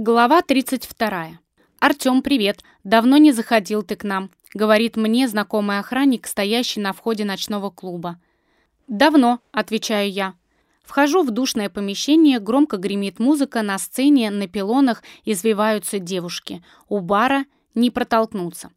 Глава 32. «Артем, привет. Давно не заходил ты к нам», — говорит мне знакомый охранник, стоящий на входе ночного клуба. «Давно», — отвечаю я. Вхожу в душное помещение, громко гремит музыка, на сцене, на пилонах извиваются девушки. У бара не протолкнуться.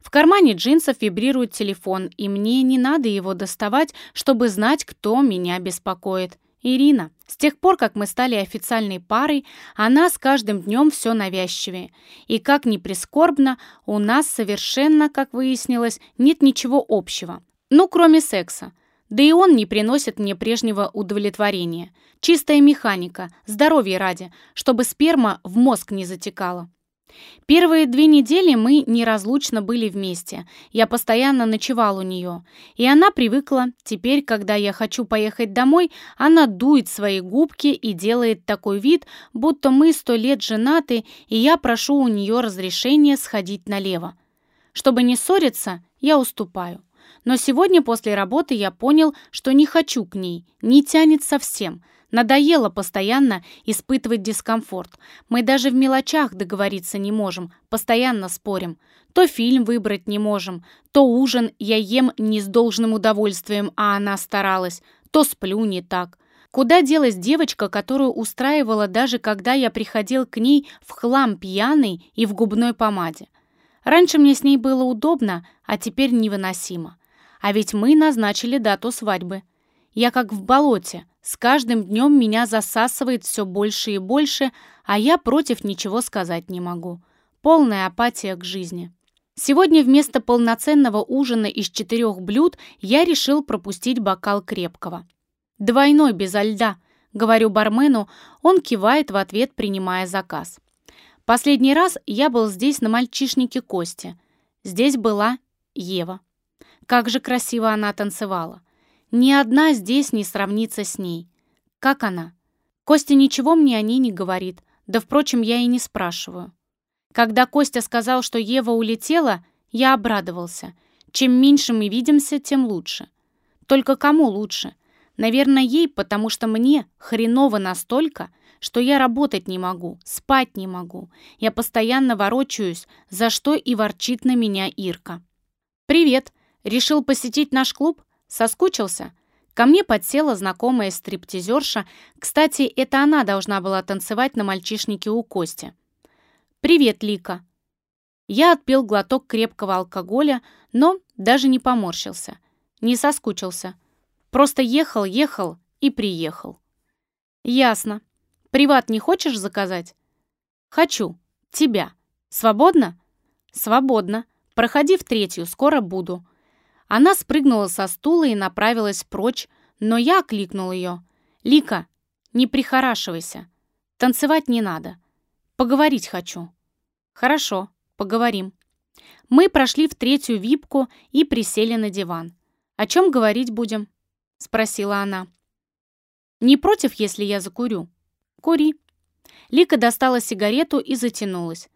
В кармане джинсов вибрирует телефон, и мне не надо его доставать, чтобы знать, кто меня беспокоит. Ирина. С тех пор, как мы стали официальной парой, она с каждым днем все навязчивее. И как ни прискорбно, у нас совершенно, как выяснилось, нет ничего общего. Ну, кроме секса. Да и он не приносит мне прежнего удовлетворения. Чистая механика, здоровье ради, чтобы сперма в мозг не затекала. Первые две недели мы неразлучно были вместе. Я постоянно ночевал у нее. И она привыкла. Теперь, когда я хочу поехать домой, она дует свои губки и делает такой вид, будто мы сто лет женаты, и я прошу у нее разрешения сходить налево. Чтобы не ссориться, я уступаю. Но сегодня после работы я понял, что не хочу к ней, не тянет совсем – Надоело постоянно испытывать дискомфорт. Мы даже в мелочах договориться не можем, постоянно спорим. То фильм выбрать не можем, то ужин я ем не с должным удовольствием, а она старалась, то сплю не так. Куда делась девочка, которую устраивала даже когда я приходил к ней в хлам пьяный и в губной помаде? Раньше мне с ней было удобно, а теперь невыносимо. А ведь мы назначили дату свадьбы. Я как в болоте – с каждым днем меня засасывает все больше и больше, а я против ничего сказать не могу. Полная апатия к жизни. Сегодня вместо полноценного ужина из четырех блюд я решил пропустить бокал крепкого. «Двойной, без льда», — говорю бармену, он кивает в ответ, принимая заказ. Последний раз я был здесь на мальчишнике Кости. Здесь была Ева. Как же красиво она танцевала. Ни одна здесь не сравнится с ней. Как она? Костя ничего мне о ней не говорит, да, впрочем, я и не спрашиваю. Когда Костя сказал, что Ева улетела, я обрадовался. Чем меньше мы видимся, тем лучше. Только кому лучше? Наверное, ей, потому что мне хреново настолько, что я работать не могу, спать не могу. Я постоянно ворочаюсь, за что и ворчит на меня Ирка. «Привет! Решил посетить наш клуб? Соскучился? Ко мне подсела знакомая стриптизерша. Кстати, это она должна была танцевать на мальчишнике у Кости. «Привет, Лика». Я отпил глоток крепкого алкоголя, но даже не поморщился. Не соскучился. Просто ехал, ехал и приехал. «Ясно. Приват не хочешь заказать?» «Хочу. Тебя. Свободно?» «Свободно. Проходи в третью, скоро буду». Она спрыгнула со стула и направилась прочь, но я окликнул ее. «Лика, не прихорашивайся. Танцевать не надо. Поговорить хочу». «Хорошо, поговорим». Мы прошли в третью випку и присели на диван. «О чем говорить будем?» — спросила она. «Не против, если я закурю?» «Кури». Лика достала сигарету и затянулась.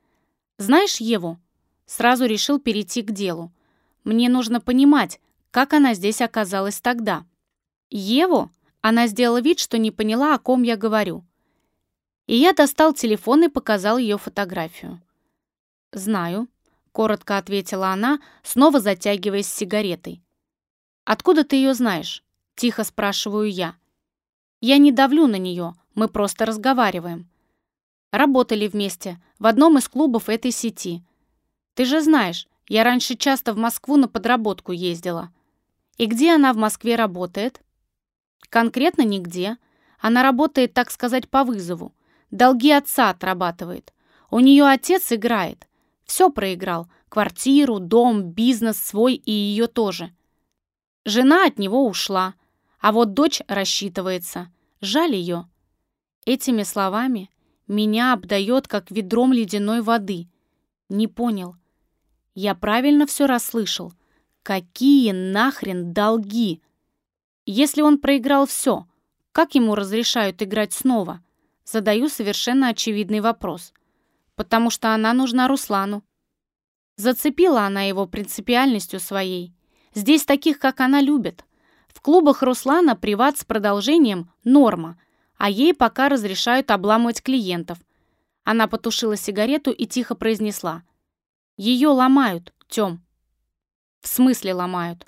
«Знаешь Еву?» Сразу решил перейти к делу. Мне нужно понимать, как она здесь оказалась тогда. Еву? Она сделала вид, что не поняла, о ком я говорю. И я достал телефон и показал ее фотографию. «Знаю», — коротко ответила она, снова затягиваясь сигаретой. «Откуда ты ее знаешь?» — тихо спрашиваю я. «Я не давлю на нее, мы просто разговариваем. Работали вместе, в одном из клубов этой сети. Ты же знаешь, я раньше часто в Москву на подработку ездила. И где она в Москве работает? Конкретно нигде. Она работает, так сказать, по вызову. Долги отца отрабатывает. У нее отец играет. Все проиграл. Квартиру, дом, бизнес свой и ее тоже. Жена от него ушла. А вот дочь рассчитывается. Жаль ее. Этими словами меня обдает, как ведром ледяной воды. Не понял, я правильно все расслышал. Какие нахрен долги? Если он проиграл все, как ему разрешают играть снова? Задаю совершенно очевидный вопрос. Потому что она нужна Руслану. Зацепила она его принципиальностью своей. Здесь таких, как она, любят. В клубах Руслана приват с продолжением – норма, а ей пока разрешают обламывать клиентов. Она потушила сигарету и тихо произнесла. Ее ломают, Тём. В смысле ломают?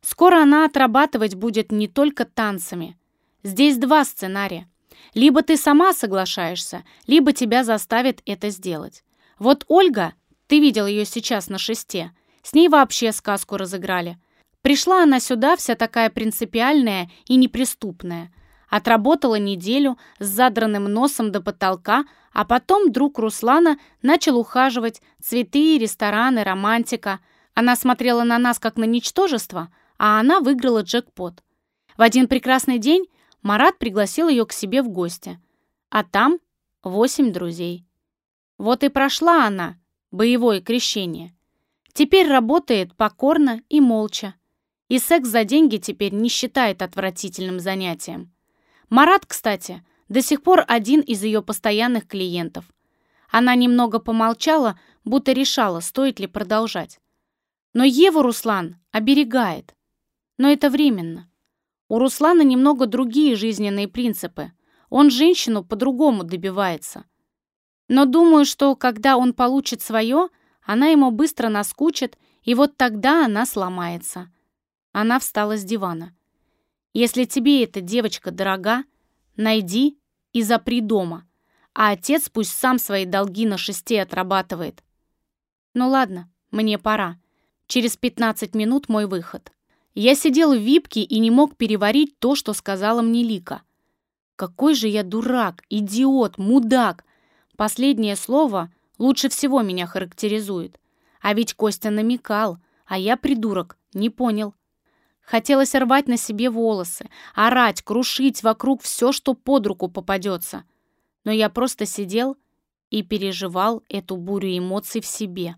Скоро она отрабатывать будет не только танцами. Здесь два сценария. Либо ты сама соглашаешься, либо тебя заставят это сделать. Вот Ольга, ты видел ее сейчас на шесте, с ней вообще сказку разыграли. Пришла она сюда вся такая принципиальная и неприступная. Отработала неделю с задранным носом до потолка, а потом друг Руслана начал ухаживать, цветы, рестораны, романтика. Она смотрела на нас как на ничтожество, а она выиграла джекпот. В один прекрасный день Марат пригласил ее к себе в гости. А там восемь друзей. Вот и прошла она, боевое крещение. Теперь работает покорно и молча. И секс за деньги теперь не считает отвратительным занятием. Марат, кстати, до сих пор один из ее постоянных клиентов. Она немного помолчала, будто решала, стоит ли продолжать. Но Еву Руслан оберегает. Но это временно. У Руслана немного другие жизненные принципы. Он женщину по-другому добивается. Но думаю, что когда он получит свое, она ему быстро наскучит, и вот тогда она сломается. Она встала с дивана. Если тебе эта девочка дорога, найди и запри дома, а отец пусть сам свои долги на шесте отрабатывает. Ну ладно, мне пора. Через 15 минут мой выход. Я сидел в випке и не мог переварить то, что сказала мне Лика. Какой же я дурак, идиот, мудак. Последнее слово лучше всего меня характеризует. А ведь Костя намекал, а я, придурок, не понял. Хотелось рвать на себе волосы, орать, крушить вокруг все, что под руку попадется. Но я просто сидел и переживал эту бурю эмоций в себе.